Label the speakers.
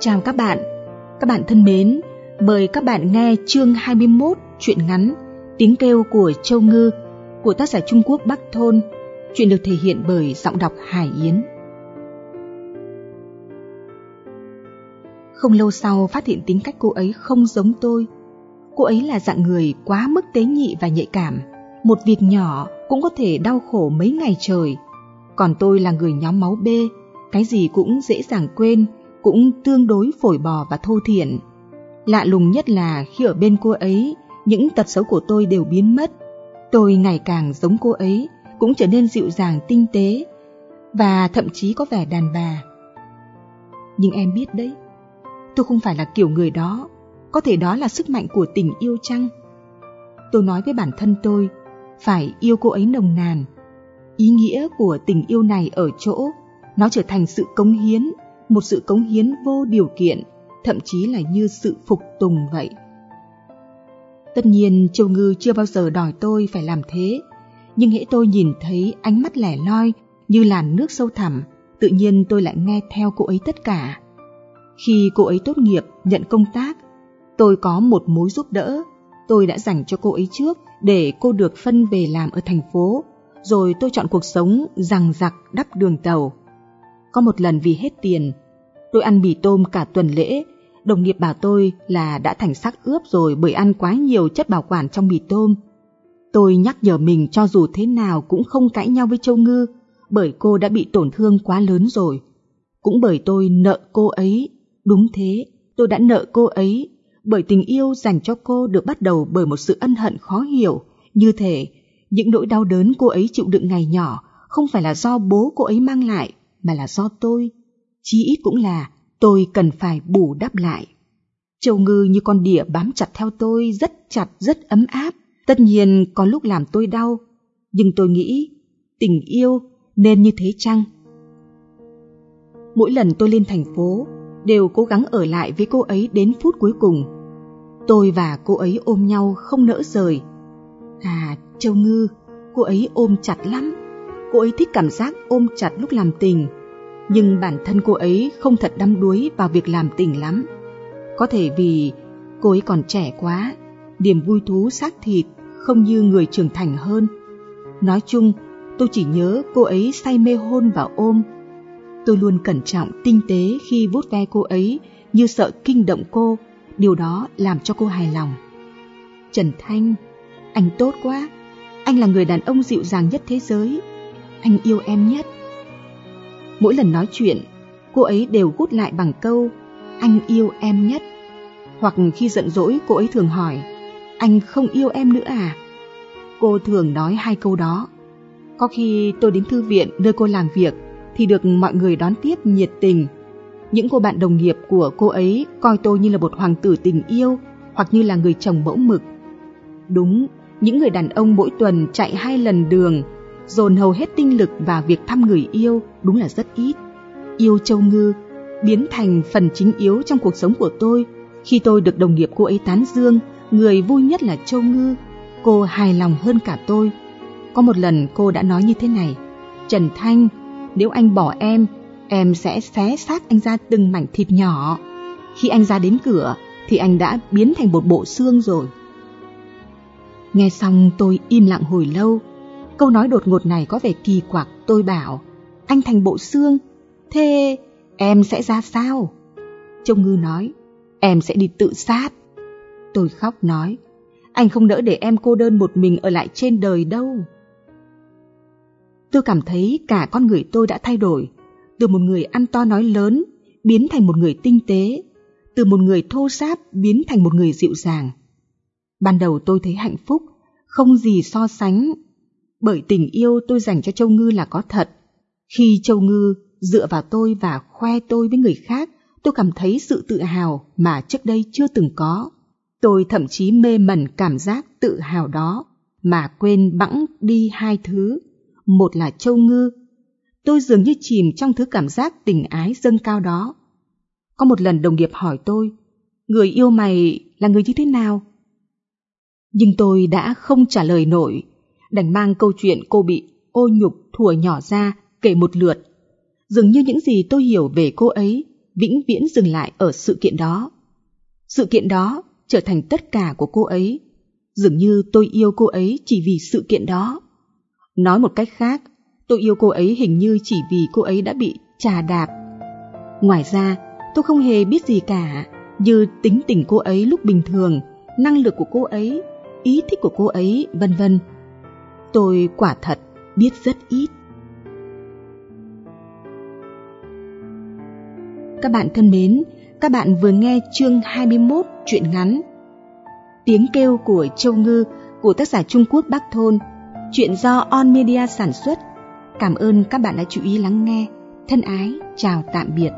Speaker 1: Chào các bạn. Các bạn thân mến, mời các bạn nghe chương 21 truyện ngắn Tiếng kêu của Châu Ngư của tác giả Trung Quốc Bắc Thôn. Chuyện được thể hiện bởi giọng đọc Hải Yến. Không lâu sau phát hiện tính cách cô ấy không giống tôi. Cô ấy là dạng người quá mức tế nhị và nhạy cảm. Một việc nhỏ cũng có thể đau khổ mấy ngày trời. Còn tôi là người nhóm máu B, cái gì cũng dễ dàng quên, cũng tương đối phổi bò và thô thiển. Lạ lùng nhất là khi ở bên cô ấy, những tật xấu của tôi đều biến mất. Tôi ngày càng giống cô ấy, cũng trở nên dịu dàng tinh tế, và thậm chí có vẻ đàn bà. Nhưng em biết đấy, tôi không phải là kiểu người đó, có thể đó là sức mạnh của tình yêu chăng? Tôi nói với bản thân tôi, phải yêu cô ấy nồng nàn. Ý nghĩa của tình yêu này ở chỗ, nó trở thành sự cống hiến, một sự cống hiến vô điều kiện, thậm chí là như sự phục tùng vậy. Tất nhiên Châu Ngư chưa bao giờ đòi tôi phải làm thế, nhưng hễ tôi nhìn thấy ánh mắt lẻ loi như làn nước sâu thẳm, tự nhiên tôi lại nghe theo cô ấy tất cả. Khi cô ấy tốt nghiệp, nhận công tác, tôi có một mối giúp đỡ, tôi đã dành cho cô ấy trước để cô được phân về làm ở thành phố, rồi tôi chọn cuộc sống rằng giặc đắp đường tàu. Có một lần vì hết tiền, tôi ăn mì tôm cả tuần lễ, đồng nghiệp bảo tôi là đã thành xác ướp rồi bởi ăn quá nhiều chất bảo quản trong mì tôm. Tôi nhắc nhở mình cho dù thế nào cũng không cãi nhau với Châu Ngư, bởi cô đã bị tổn thương quá lớn rồi. Cũng bởi tôi nợ cô ấy, đúng thế, tôi đã nợ cô ấy, bởi tình yêu dành cho cô được bắt đầu bởi một sự ân hận khó hiểu, như thể những nỗi đau đớn cô ấy chịu đựng ngày nhỏ không phải là do bố cô ấy mang lại, mà là do tôi. Chí ít cũng là tôi cần phải bù đắp lại. Châu Ngư như con đỉa bám chặt theo tôi rất chặt rất ấm áp. Tất nhiên có lúc làm tôi đau, nhưng tôi nghĩ tình yêu nên như thế chăng? Mỗi lần tôi lên thành phố, đều cố gắng ở lại với cô ấy đến phút cuối cùng. Tôi và cô ấy ôm nhau không nỡ rời. À, Châu Ngư, cô ấy ôm chặt lắm. Cô ấy thích cảm giác ôm chặt lúc làm tình, nhưng bản thân cô ấy không thật đắm đuối vào việc làm tình lắm. Có thể vì cô ấy còn trẻ quá, niềm vui thú xác thịt không như người trưởng thành hơn. Nói chung, tôi chỉ nhớ cô ấy say mê hôn và ôm. Tôi luôn cẩn trọng, tinh tế khi vuốt ve cô ấy như sợ kinh động cô, điều đó làm cho cô hài lòng. Trần Thanh, anh tốt quá, anh là người đàn ông dịu dàng nhất thế giới, anh yêu em nhất. Mỗi lần nói chuyện, cô ấy đều gút lại bằng câu anh yêu em nhất. Hoặc khi giận dỗi cô ấy thường hỏi anh không yêu em nữa à? Cô thường nói hai câu đó. Có khi tôi đến thư viện nơi cô làm việc thì được mọi người đón tiếp nhiệt tình. Những cô bạn đồng nghiệp của cô ấy coi tôi như là một hoàng tử tình yêu hoặc như là người chồng mẫu mực. Đúng, những người đàn ông mỗi tuần chạy hai lần đường dồn hầu hết tinh lực vào việc thăm người yêu đúng là rất ít. Yêu Châu Ngư biến thành phần chính yếu trong cuộc sống của tôi khi tôi được đồng nghiệp cô ấy tán dương, người vui nhất là Châu Ngư. Cô hài lòng hơn cả tôi. Có một lần cô đã nói như thế này, Trần Thanh, nếu anh bỏ em, em sẽ xé xác anh ra từng mảnh thịt nhỏ. Khi anh ra đến cửa thì anh đã biến thành một bộ xương rồi. Nghe xong tôi im lặng hồi lâu, Câu nói đột ngột này có vẻ kỳ quặc, tôi bảo, anh thành bộ xương, thế em sẽ ra sao? Trông Ngư nói, em sẽ đi tự sát. Tôi khóc nói, anh không đỡ để em cô đơn một mình ở lại trên đời đâu. Tôi cảm thấy cả con người tôi đã thay đổi, từ một người ăn to nói lớn biến thành một người tinh tế, từ một người thô sáp biến thành một người dịu dàng. Ban đầu tôi thấy hạnh phúc, không gì so sánh bởi tình yêu tôi dành cho Châu Ngư là có thật. Khi Châu Ngư dựa vào tôi và khoe tôi với người khác, tôi cảm thấy sự tự hào mà trước đây chưa từng có. Tôi thậm chí mê mẩn cảm giác tự hào đó mà quên bẵng đi hai thứ. Một là Châu Ngư. Tôi dường như chìm trong thứ cảm giác tình ái dâng cao đó. Có một lần đồng nghiệp hỏi tôi, người yêu mày là người như thế nào? Nhưng tôi đã không trả lời nổi đành mang câu chuyện cô bị ô nhục thùa nhỏ ra kể một lượt. Dường như những gì tôi hiểu về cô ấy vĩnh viễn dừng lại ở sự kiện đó. Sự kiện đó trở thành tất cả của cô ấy. Dường như tôi yêu cô ấy chỉ vì sự kiện đó. Nói một cách khác, tôi yêu cô ấy hình như chỉ vì cô ấy đã bị trà đạp. Ngoài ra, tôi không hề biết gì cả, như tính tình cô ấy lúc bình thường, năng lực của cô ấy, ý thích của cô ấy, vân vân. Tôi quả thật biết rất ít. Các bạn thân mến, các bạn vừa nghe chương 21 truyện ngắn Tiếng kêu của Châu Ngư của tác giả Trung Quốc Bắc Thôn, chuyện do On Media sản xuất. Cảm ơn các bạn đã chú ý lắng nghe. Thân ái, chào tạm biệt.